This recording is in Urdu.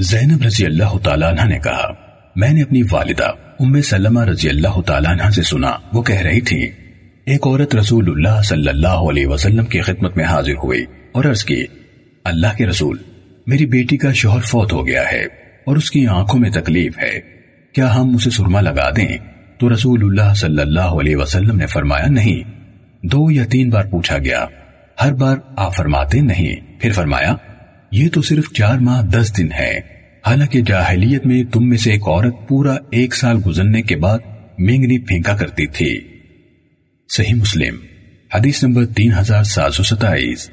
زینب رضی اللہ تعالیٰ عنہ نے کہا، میں نے اپنی والدہ ام سلمہ رضی اللہ تعالیٰ عنہ سے سنا، وہ کہہ رہی تھی، ایک عورت رسول اللہ صلی اللہ علیہ وسلم کی خدمت میں حاضر ہوئی اور عرض کی، اللہ کے رسول، میری بیٹی کا شوہر فوت ہو گیا ہے اور اس کی آنکھوں میں تکلیف ہے، کیا ہم اسے سرما لگا دیں؟ تو رسول اللہ صلی اللہ علیہ وسلم نے فرمایا، نہیں۔ دو یا تین بار پوچھا گیا، ہر بار آپ فرماتے نہیں۔ پھر فرمایا یہ تو صرف چار ماہ دس دن ہے حالانکہ جاہلیت میں تم میں سے ایک عورت پورا ایک سال گزرنے کے بعد مینگنی پھینکا کرتی تھی۔ صحیح مسلم، حدیث نمبر تین ہزار سات سو ستائیس۔